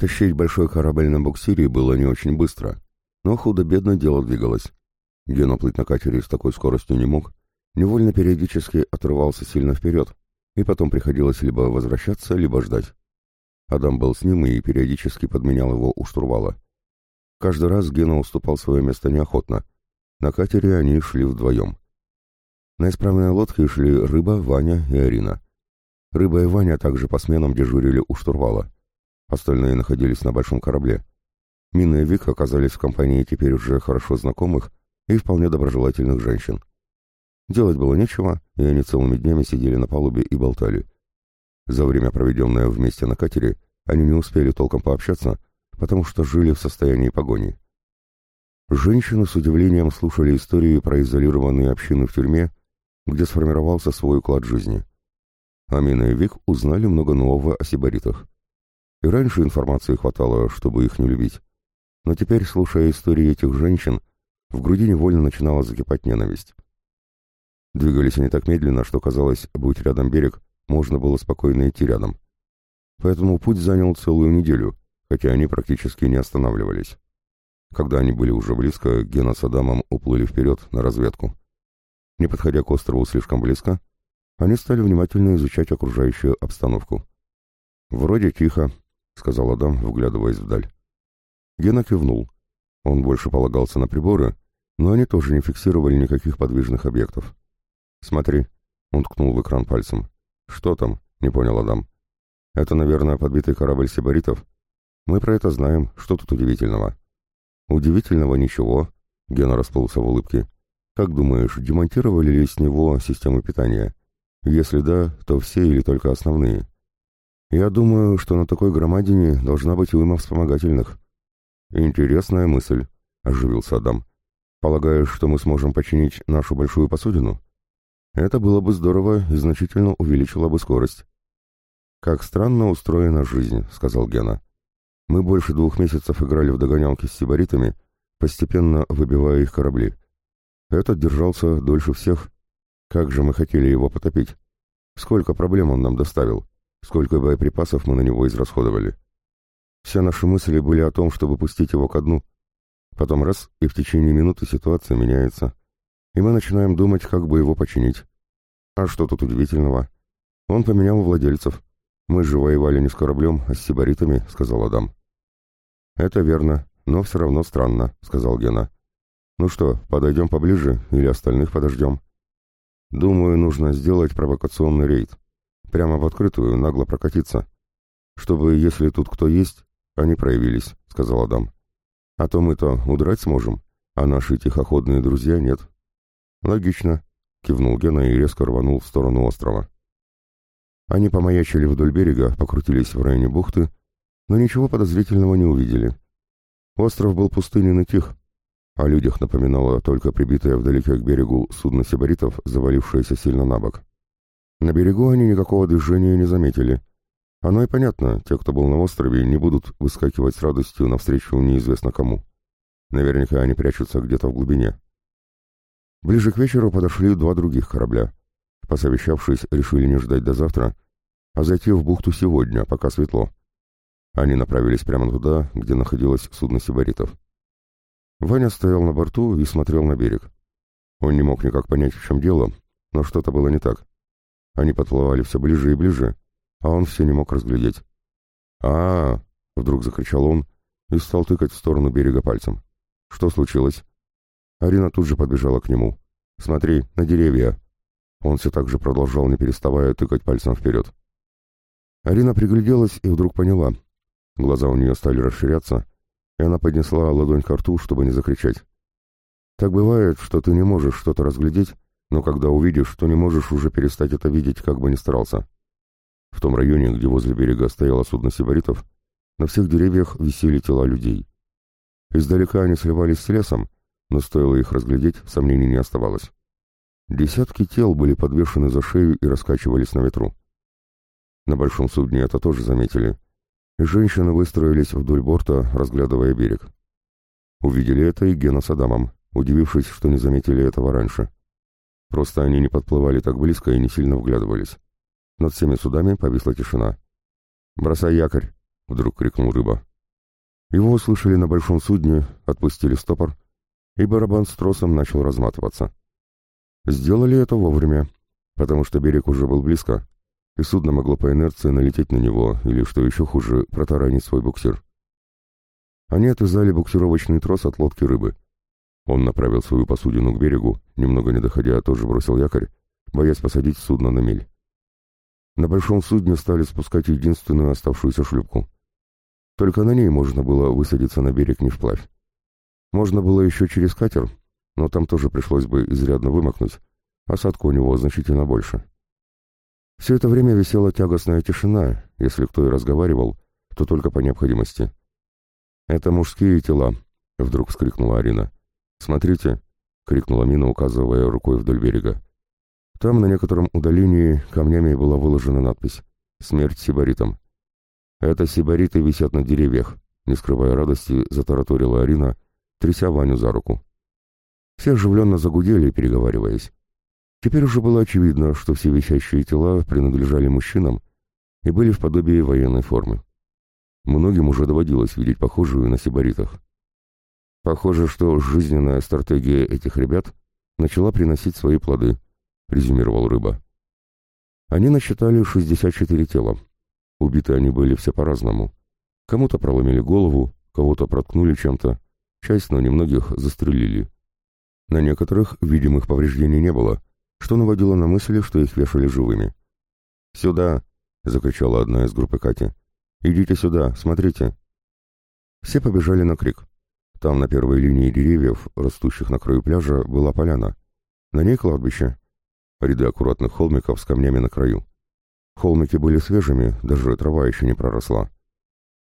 Тащить большой корабль на буксире было не очень быстро, но худо-бедно дело двигалось. Гена плыть на катере с такой скоростью не мог, невольно периодически отрывался сильно вперед, и потом приходилось либо возвращаться, либо ждать. Адам был с ним и периодически подменял его у штурвала. Каждый раз Гена уступал свое место неохотно. На катере они шли вдвоем. На исправной лодке шли Рыба, Ваня и Арина. Рыба и Ваня также по сменам дежурили у штурвала. Остальные находились на большом корабле. Мина и Вик оказались в компании теперь уже хорошо знакомых и вполне доброжелательных женщин. Делать было нечего, и они целыми днями сидели на палубе и болтали. За время, проведенное вместе на катере, они не успели толком пообщаться, потому что жили в состоянии погони. Женщины с удивлением слушали истории про изолированные общины в тюрьме, где сформировался свой уклад жизни. Амина и Вик узнали много нового о сибаритах. И раньше информации хватало, чтобы их не любить. Но теперь, слушая истории этих женщин, в груди невольно начинала закипать ненависть. Двигались они так медленно, что казалось, будь рядом берег, можно было спокойно идти рядом. Поэтому путь занял целую неделю, хотя они практически не останавливались. Когда они были уже близко, Гена с Адамом уплыли вперед на разведку. Не подходя к острову слишком близко, они стали внимательно изучать окружающую обстановку. «Вроде тихо», — сказал Адам, вглядываясь вдаль. Гена кивнул. Он больше полагался на приборы, но они тоже не фиксировали никаких подвижных объектов. «Смотри», — он ткнул в экран пальцем. «Что там?» — не понял Адам. «Это, наверное, подбитый корабль сибаритов. Мы про это знаем. Что тут удивительного?» «Удивительного ничего», — Гена расплылся в улыбке. «Как думаешь, демонтировали ли с него систему питания? Если да, то все или только основные?» «Я думаю, что на такой громадине должна быть уйма вспомогательных». «Интересная мысль», — оживился Адам. «Полагаешь, что мы сможем починить нашу большую посудину?» Это было бы здорово и значительно увеличило бы скорость. «Как странно устроена жизнь», — сказал Гена. «Мы больше двух месяцев играли в догонялки с сибаритами, постепенно выбивая их корабли. Этот держался дольше всех. Как же мы хотели его потопить? Сколько проблем он нам доставил, сколько боеприпасов мы на него израсходовали. Все наши мысли были о том, чтобы пустить его ко дну. Потом раз, и в течение минуты ситуация меняется и мы начинаем думать, как бы его починить. А что тут удивительного? Он поменял владельцев. Мы же воевали не с кораблем, а с сибаритами, сказал Адам. Это верно, но все равно странно, сказал Гена. Ну что, подойдем поближе или остальных подождем? Думаю, нужно сделать провокационный рейд. Прямо в открытую, нагло прокатиться. Чтобы, если тут кто есть, они проявились, сказал Адам. А то мы-то удрать сможем, а наши тихоходные друзья нет. «Логично», — кивнул Гена и резко рванул в сторону острова. Они помаячили вдоль берега, покрутились в районе бухты, но ничего подозрительного не увидели. Остров был пустынен и тих. О людях напоминало только прибитое вдалеке к берегу судно сибаритов, завалившееся сильно на бок. На берегу они никакого движения не заметили. Оно и понятно, те, кто был на острове, не будут выскакивать с радостью навстречу неизвестно кому. Наверняка они прячутся где-то в глубине. Ближе к вечеру подошли два других корабля. Посовещавшись, решили не ждать до завтра, а зайти в бухту сегодня, пока светло. Они направились прямо туда, где находилось судно сибаритов. Ваня стоял на борту и смотрел на берег. Он не мог никак понять, в чем дело, но что-то было не так. Они подплывали все ближе и ближе, а он все не мог разглядеть. а, -а, -а вдруг закричал он и стал тыкать в сторону берега пальцем. «Что случилось?» Арина тут же подбежала к нему. «Смотри, на деревья!» Он все так же продолжал, не переставая, тыкать пальцем вперед. Арина пригляделась и вдруг поняла. Глаза у нее стали расширяться, и она поднесла ладонь к рту, чтобы не закричать. Так бывает, что ты не можешь что-то разглядеть, но когда увидишь, то не можешь уже перестать это видеть, как бы ни старался. В том районе, где возле берега стояло судно сибаритов, на всех деревьях висели тела людей. Издалека они сливались с лесом, но стоило их разглядеть, сомнений не оставалось. Десятки тел были подвешены за шею и раскачивались на ветру. На большом судне это тоже заметили. И женщины выстроились вдоль борта, разглядывая берег. Увидели это и Гена с Адамом, удивившись, что не заметили этого раньше. Просто они не подплывали так близко и не сильно вглядывались. Над всеми судами повисла тишина. «Бросай якорь!» — вдруг крикнул рыба. Его услышали на большом судне, отпустили стопор, и барабан с тросом начал разматываться. Сделали это вовремя, потому что берег уже был близко, и судно могло по инерции налететь на него или, что еще хуже, протаранить свой буксир. Они отвязали буксировочный трос от лодки рыбы. Он направил свою посудину к берегу, немного не доходя, тоже бросил якорь, боясь посадить судно на мель. На большом судне стали спускать единственную оставшуюся шлюпку. Только на ней можно было высадиться на берег не вплавь. Можно было еще через катер, но там тоже пришлось бы изрядно вымокнуть, осадка у него значительно больше. Все это время висела тягостная тишина, если кто и разговаривал, то только по необходимости. «Это мужские тела», — вдруг вскрикнула Арина. «Смотрите», — крикнула Мина, указывая рукой вдоль берега. Там на некотором удалении камнями была выложена надпись «Смерть сибаритам». «Это сибариты висят на деревьях», — не скрывая радости, затараторила Арина, тряся Ваню за руку. Все оживленно загудели, переговариваясь. Теперь уже было очевидно, что все висящие тела принадлежали мужчинам и были в подобии военной формы. Многим уже доводилось видеть похожую на сибаритах. Похоже, что жизненная стратегия этих ребят начала приносить свои плоды, резюмировал Рыба. Они насчитали 64 тела. Убиты они были все по-разному. Кому-то проломили голову, кого-то проткнули чем-то, часть, но немногих застрелили. На некоторых видимых повреждений не было, что наводило на мысли, что их вешали живыми. «Сюда!» — закричала одна из группы Кати. «Идите сюда, смотрите!» Все побежали на крик. Там, на первой линии деревьев, растущих на краю пляжа, была поляна. На ней кладбище. Ряды аккуратных холмиков с камнями на краю. Холмики были свежими, даже трава еще не проросла.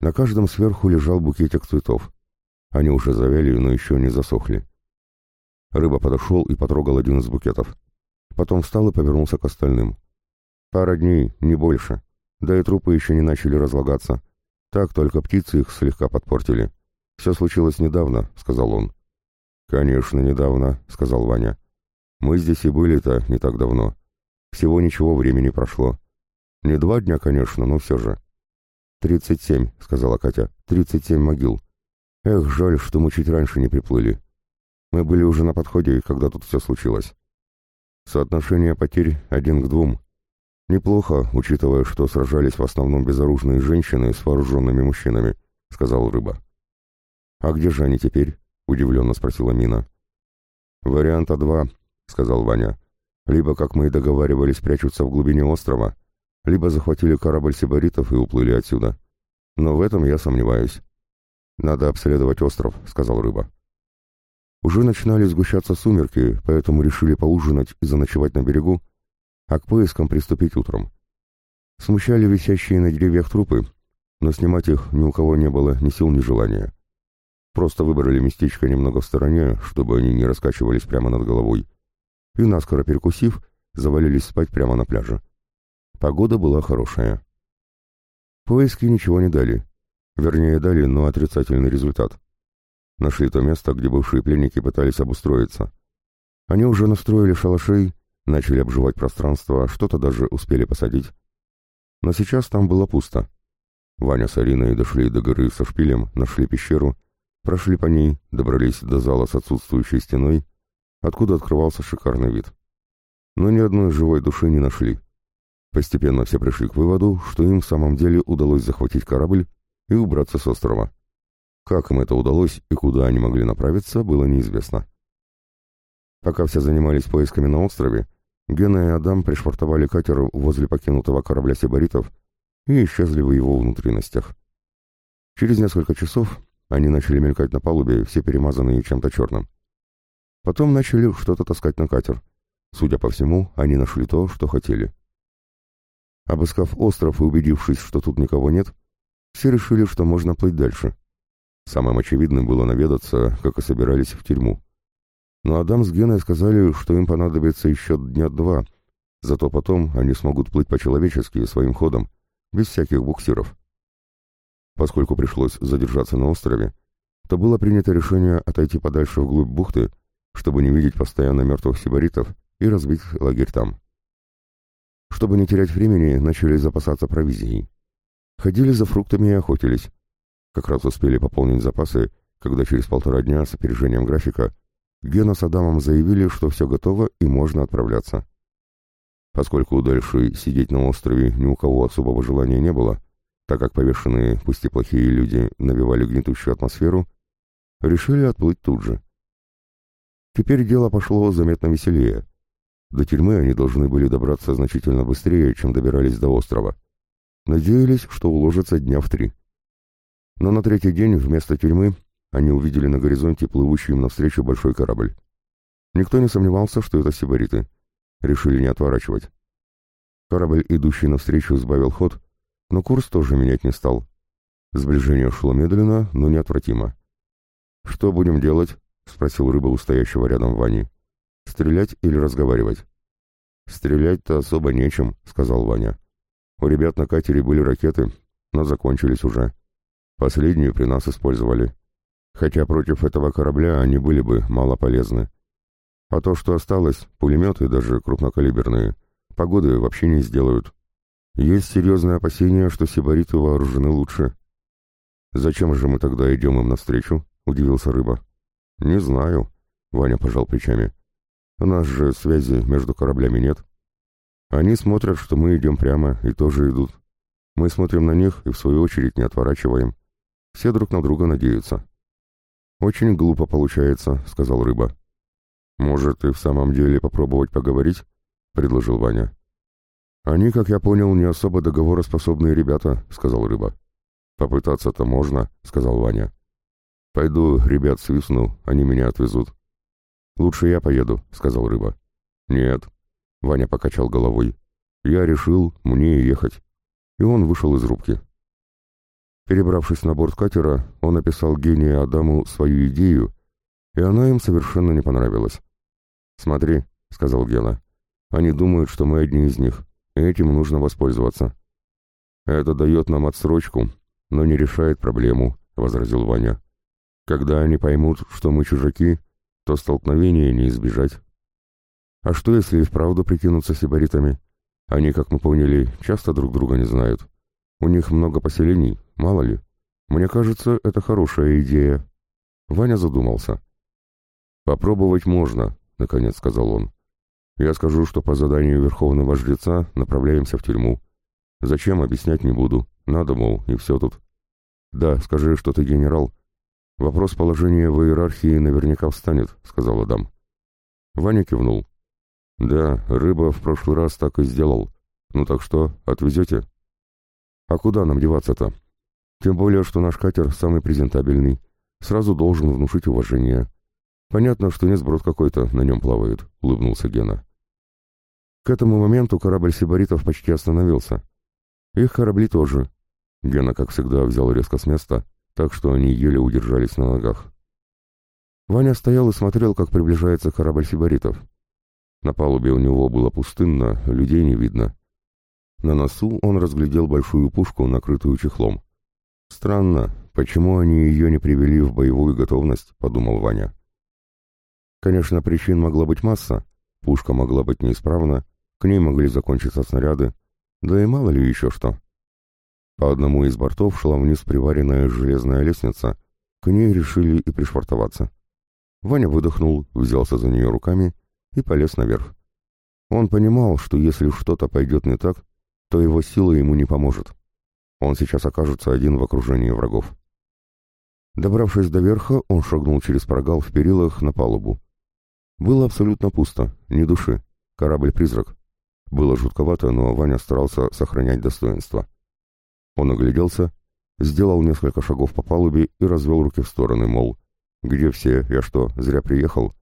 На каждом сверху лежал букетик цветов. Они уже завяли, но еще не засохли. Рыба подошел и потрогал один из букетов. Потом встал и повернулся к остальным. «Пара дней, не больше. Да и трупы еще не начали разлагаться. Так только птицы их слегка подпортили. Все случилось недавно», — сказал он. «Конечно, недавно», — сказал Ваня. «Мы здесь и были-то не так давно. Всего ничего времени прошло. Не два дня, конечно, но все же». «Тридцать семь», — сказала Катя. «Тридцать семь могил. Эх, жаль, что мы чуть раньше не приплыли. Мы были уже на подходе, когда тут все случилось. Соотношение потерь один к двум. Неплохо, учитывая, что сражались в основном безоружные женщины с вооруженными мужчинами, сказал Рыба. А где же они теперь? удивленно спросила Мина. Варианта два, сказал Ваня. Либо, как мы и договаривались, прячутся в глубине острова, либо захватили корабль сибаритов и уплыли отсюда. Но в этом я сомневаюсь. Надо обследовать остров, сказал Рыба. Уже начинали сгущаться сумерки, поэтому решили поужинать и заночевать на берегу, а к поискам приступить утром. Смущали висящие на деревьях трупы, но снимать их ни у кого не было ни сил, ни желания. Просто выбрали местечко немного в стороне, чтобы они не раскачивались прямо над головой, и, наскоро перекусив, завалились спать прямо на пляже. Погода была хорошая. Поиски ничего не дали. Вернее, дали, но отрицательный результат. Нашли то место, где бывшие пленники пытались обустроиться. Они уже настроили шалашей, начали обживать пространство, что-то даже успели посадить. Но сейчас там было пусто. Ваня с Ариной дошли до горы со шпилем, нашли пещеру, прошли по ней, добрались до зала с отсутствующей стеной, откуда открывался шикарный вид. Но ни одной живой души не нашли. Постепенно все пришли к выводу, что им в самом деле удалось захватить корабль и убраться с острова. Как им это удалось и куда они могли направиться, было неизвестно. Пока все занимались поисками на острове, Гена и Адам пришвартовали катер возле покинутого корабля сибаритов и исчезли в его внутренностях. Через несколько часов они начали мелькать на палубе, все перемазанные чем-то черным. Потом начали что-то таскать на катер. Судя по всему, они нашли то, что хотели. Обыскав остров и убедившись, что тут никого нет, все решили, что можно плыть дальше. Самым очевидным было наведаться, как и собирались в тюрьму. Но Адам с Геной сказали, что им понадобится еще дня два, зато потом они смогут плыть по-человечески своим ходом, без всяких буксиров. Поскольку пришлось задержаться на острове, то было принято решение отойти подальше вглубь бухты, чтобы не видеть постоянно мертвых сибаритов и разбить лагерь там. Чтобы не терять времени, начали запасаться провизией. Ходили за фруктами и охотились. Как раз успели пополнить запасы, когда через полтора дня с опережением графика Гена с Адамом заявили, что все готово и можно отправляться. Поскольку дальше сидеть на острове ни у кого особого желания не было, так как повешенные, пусть и плохие люди, навевали гнетущую атмосферу, решили отплыть тут же. Теперь дело пошло заметно веселее. До тюрьмы они должны были добраться значительно быстрее, чем добирались до острова. Надеялись, что уложатся дня в три. Но на третий день вместо тюрьмы они увидели на горизонте плывущий им навстречу большой корабль. Никто не сомневался, что это сибариты. Решили не отворачивать. Корабль, идущий навстречу, сбавил ход, но курс тоже менять не стал. Сближение шло медленно, но неотвратимо. «Что будем делать?» — спросил рыба у стоящего рядом Вани. «Стрелять или разговаривать?» «Стрелять-то особо нечем», — сказал Ваня. «У ребят на катере были ракеты, но закончились уже. Последнюю при нас использовали. Хотя против этого корабля они были бы мало полезны. А то, что осталось, пулеметы, даже крупнокалиберные, погоды вообще не сделают. Есть серьезное опасение, что сибариты вооружены лучше. «Зачем же мы тогда идем им навстречу?» — удивился Рыба. «Не знаю», — Ваня пожал плечами. «У нас же связи между кораблями нет. Они смотрят, что мы идем прямо, и тоже идут. Мы смотрим на них и, в свою очередь, не отворачиваем. Все друг на друга надеются». «Очень глупо получается», — сказал Рыба. «Может, и в самом деле попробовать поговорить?» — предложил Ваня. «Они, как я понял, не особо договороспособные ребята», — сказал Рыба. «Попытаться-то можно», — сказал Ваня. «Пойду, ребят, свистну, они меня отвезут». «Лучше я поеду», — сказал Рыба. «Нет», — Ваня покачал головой. «Я решил, мне ехать». И он вышел из рубки. Перебравшись на борт катера, он описал гению Адаму свою идею, и она им совершенно не понравилась. «Смотри», — сказал Гена, — «они думают, что мы одни из них, этим нужно воспользоваться». «Это дает нам отсрочку, но не решает проблему», — возразил Ваня. «Когда они поймут, что мы чужаки, то столкновения не избежать». «А что, если и вправду прикинуться сибаритами? Они, как мы поняли, часто друг друга не знают. У них много поселений, мало ли. Мне кажется, это хорошая идея». Ваня задумался. «Попробовать можно», наконец сказал он. Я скажу, что по заданию Верховного Жреца направляемся в тюрьму. Зачем, объяснять не буду. Надо, мол, и все тут. Да, скажи, что ты генерал. Вопрос положения в иерархии наверняка встанет, сказал Адам. Ваня кивнул. Да, рыба в прошлый раз так и сделал. Ну так что, отвезете? А куда нам деваться-то? Тем более, что наш катер самый презентабельный. Сразу должен внушить уважение. «Понятно, что не сброд какой-то на нем плавает», — улыбнулся Гена. К этому моменту корабль сибаритов почти остановился. Их корабли тоже. Гена, как всегда, взял резко с места, так что они еле удержались на ногах. Ваня стоял и смотрел, как приближается корабль сибаритов. На палубе у него было пустынно, людей не видно. На носу он разглядел большую пушку, накрытую чехлом. «Странно, почему они ее не привели в боевую готовность?» — подумал Ваня. Конечно, причин могла быть масса. Пушка могла быть неисправна, к ней могли закончиться снаряды, да и мало ли еще что. По одному из бортов шла вниз приваренная железная лестница, к ней решили и пришвартоваться. Ваня выдохнул, взялся за нее руками и полез наверх. Он понимал, что если что-то пойдет не так, то его сила ему не поможет. Он сейчас окажется один в окружении врагов. Добравшись до верха, он шагнул через прогал в перилах на палубу. Было абсолютно пусто, ни души. Корабль-призрак. Было жутковато, но Ваня старался сохранять достоинство. Он огляделся, сделал несколько шагов по палубе и развел руки в стороны, мол, «Где все? Я что, зря приехал?»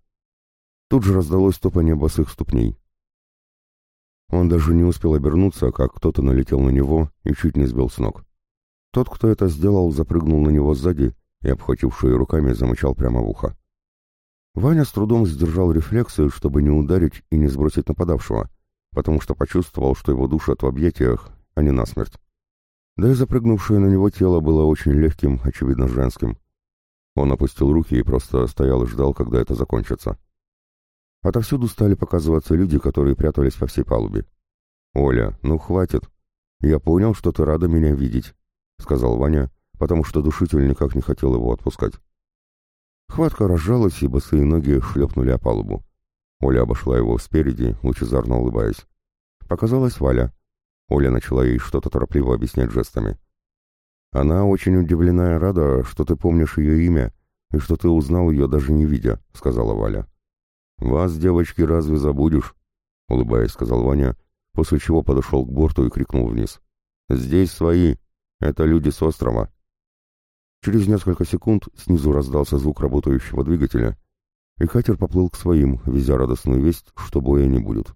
Тут же раздалось топание босых ступней. Он даже не успел обернуться, как кто-то налетел на него и чуть не сбил с ног. Тот, кто это сделал, запрыгнул на него сзади и, обхватившие руками, замычал прямо в ухо. Ваня с трудом сдержал рефлексы, чтобы не ударить и не сбросить нападавшего, потому что почувствовал, что его душат в объятиях, а не насмерть. Да и запрыгнувшее на него тело было очень легким, очевидно женским. Он опустил руки и просто стоял и ждал, когда это закончится. Отовсюду стали показываться люди, которые прятались по всей палубе. «Оля, ну хватит. Я понял, что ты рада меня видеть», — сказал Ваня, потому что душитель никак не хотел его отпускать. Хватка разжалась, и босые ноги шлепнули о палубу. Оля обошла его спереди, лучезарно улыбаясь. Показалась Валя. Оля начала ей что-то торопливо объяснять жестами. «Она очень удивлена и рада, что ты помнишь ее имя, и что ты узнал ее даже не видя», — сказала Валя. «Вас, девочки, разве забудешь?» — улыбаясь, сказал Ваня, после чего подошел к борту и крикнул вниз. «Здесь свои! Это люди с острова!» Через несколько секунд снизу раздался звук работающего двигателя, и катер поплыл к своим, везя радостную весть, что боя не будет.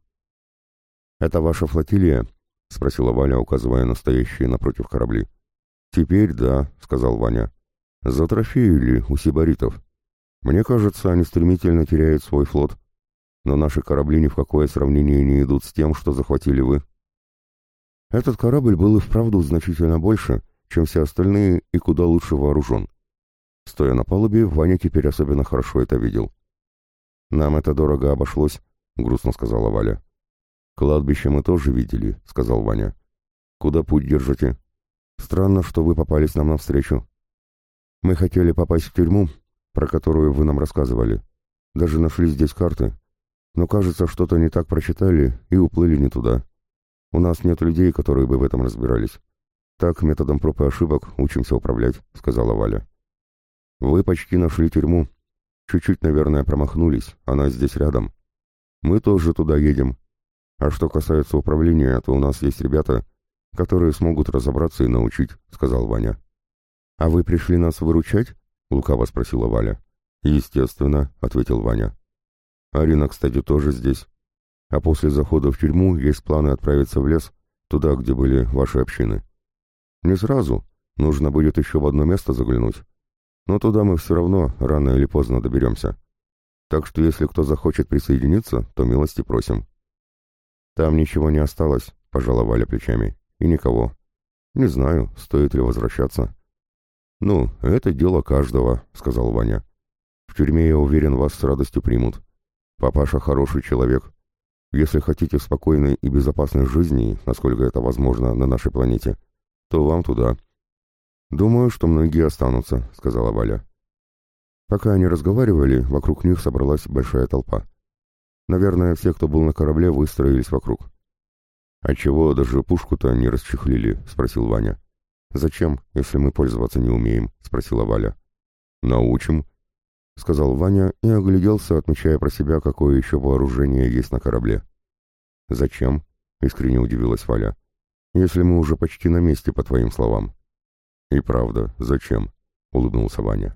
«Это ваша флотилия?» — спросила Валя, указывая на стоящие напротив корабли. «Теперь да», — сказал Ваня. «Затрофеили у сибаритов. Мне кажется, они стремительно теряют свой флот. Но наши корабли ни в какое сравнение не идут с тем, что захватили вы». Этот корабль был и вправду значительно больше, чем все остальные и куда лучше вооружен. Стоя на палубе, Ваня теперь особенно хорошо это видел. «Нам это дорого обошлось», — грустно сказала Валя. «Кладбище мы тоже видели», — сказал Ваня. «Куда путь держите?» «Странно, что вы попались нам навстречу. Мы хотели попасть в тюрьму, про которую вы нам рассказывали. Даже нашли здесь карты. Но, кажется, что-то не так прочитали и уплыли не туда. У нас нет людей, которые бы в этом разбирались. Так, методом проб и ошибок учимся управлять», — сказала Валя. «Вы почти нашли тюрьму», Чуть-чуть, наверное, промахнулись, она здесь рядом. Мы тоже туда едем. А что касается управления, то у нас есть ребята, которые смогут разобраться и научить», — сказал Ваня. «А вы пришли нас выручать?» — лукаво спросила Валя. «Естественно», — ответил Ваня. «Арина, кстати, тоже здесь. А после захода в тюрьму есть планы отправиться в лес, туда, где были ваши общины. Не сразу, нужно будет еще в одно место заглянуть. Но туда мы все равно рано или поздно доберемся. Так что если кто захочет присоединиться, то милости просим. Там ничего не осталось, пожала Валя плечами. И никого. Не знаю, стоит ли возвращаться. Ну, это дело каждого, сказал Ваня. В тюрьме, я уверен, вас с радостью примут. Папаша хороший человек. Если хотите спокойной и безопасной жизни, насколько это возможно на нашей планете, то вам туда. «Думаю, что многие останутся», — сказала Валя. Пока они разговаривали, вокруг них собралась большая толпа. Наверное, все, кто был на корабле, выстроились вокруг. «А чего даже пушку-то не расчехлили?» — спросил Ваня. «Зачем, если мы пользоваться не умеем?» — спросила Валя. «Научим», — сказал Ваня и огляделся, отмечая про себя, какое еще вооружение есть на корабле. «Зачем?» — искренне удивилась Валя. «Если мы уже почти на месте, по твоим словам». «И правда, зачем?» — улыбнулся Ваня.